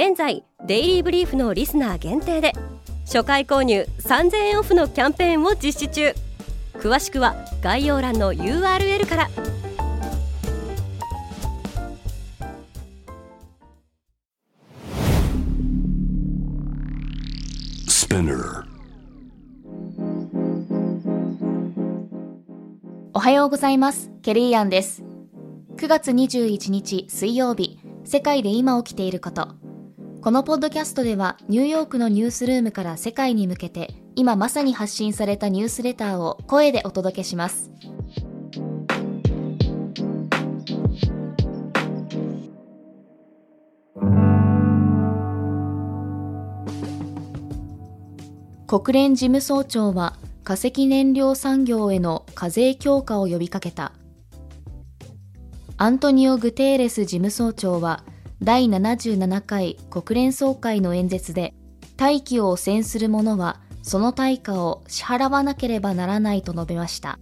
現在デイリーブリーフのリスナー限定で初回購入3000円オフのキャンペーンを実施中。詳しくは概要欄の URL から。おはようございます。ケリーアンです。9月21日水曜日世界で今起きていることこのポッドキャストではニューヨークのニュースルームから世界に向けて今まさに発信されたニュースレターを声でお届けします。国連事務総長は化石燃料産業への課税強化を呼びかけた。アントニオ・グテーレス事務総長は第77回国連総会の演説で、大気を汚染する者はその対価を支払わなければならないと述べました。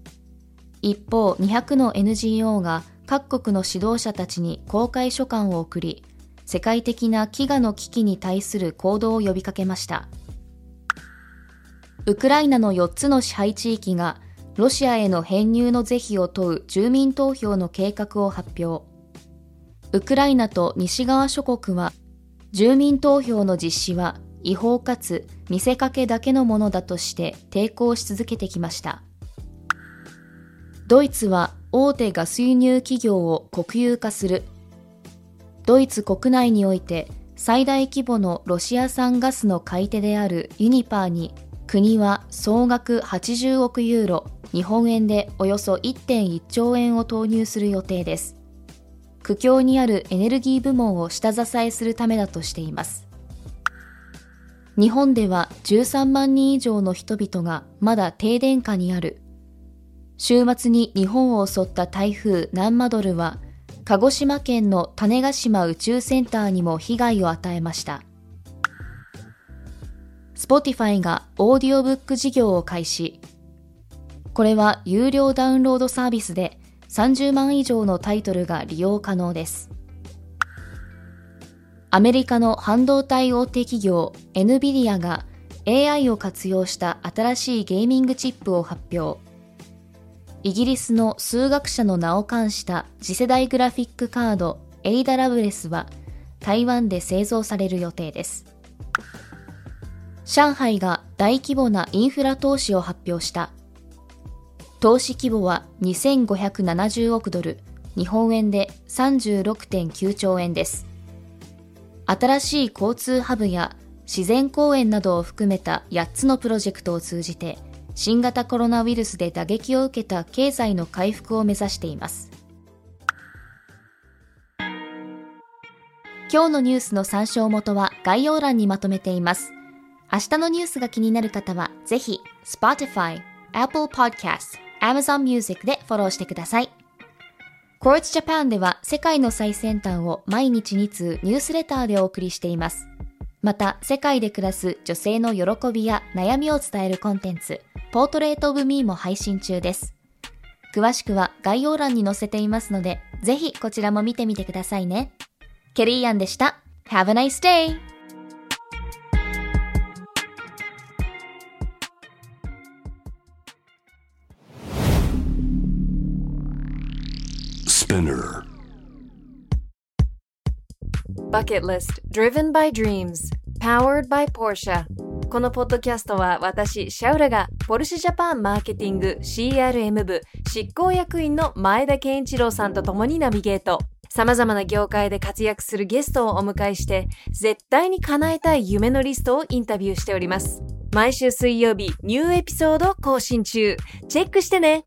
一方、200の NGO が各国の指導者たちに公開書簡を送り、世界的な飢餓の危機に対する行動を呼びかけました。ウクライナの4つの支配地域がロシアへの編入の是非を問う住民投票の計画を発表。ウクライナと西側諸国は、住民投票の実施は違法かつ見せかけだけのものだとして抵抗し続けてきました。ドイツは大手ガス輸入企業を国有化する。ドイツ国内において最大規模のロシア産ガスの買い手であるユニパーに国は総額80億ユーロ、日本円でおよそ1.1兆円を投入する予定です。苦境にあるエネルギー部門を下支えするためだとしています。日本では13万人以上の人々がまだ停電下にある。週末に日本を襲った台風ナンマドルは、鹿児島県の種子島宇宙センターにも被害を与えました。Spotify がオーディオブック事業を開始。これは有料ダウンロードサービスで30万以上のタイトルが利用可能です。アメリカの半導体大手企業 NVIDIA が AI を活用した新しいゲーミングチップを発表。イギリスの数学者の名を冠した次世代グラフィックカードエイダラブレスは台湾で製造される予定です。上海が大規模なインフラ投資を発表した投資規模は2570億ドル、日本円で36.9兆円です。新しい交通ハブや自然公園などを含めた8つのプロジェクトを通じて、新型コロナウイルスで打撃を受けた経済の回復を目指しています。今日のニュースの参照元は概要欄にまとめています。明日のニュースが気になる方は、ぜひ、Spotify、Apple Podcast、Amazon Music でフォローしてください。Quartz Japan では世界の最先端を毎日2通ニュースレターでお送りしています。また、世界で暮らす女性の喜びや悩みを伝えるコンテンツ、ポートレートオブミーも配信中です。詳しくは概要欄に載せていますので、ぜひこちらも見てみてくださいね。ケリーアンでした。Have a nice day! Spinner Bucket List Driven by Dreams Powered by Porsche このポッドキャストは私、シャウラがポルシェジャパンマーケティング CRM 部執行役員の前田健一郎さんと共にナビゲート。様々な業界で活躍するゲストをお迎えして、絶対に叶えたい夢のリストをインタビューしております。毎週水曜日、ニューエピソード更新中。チェックしてね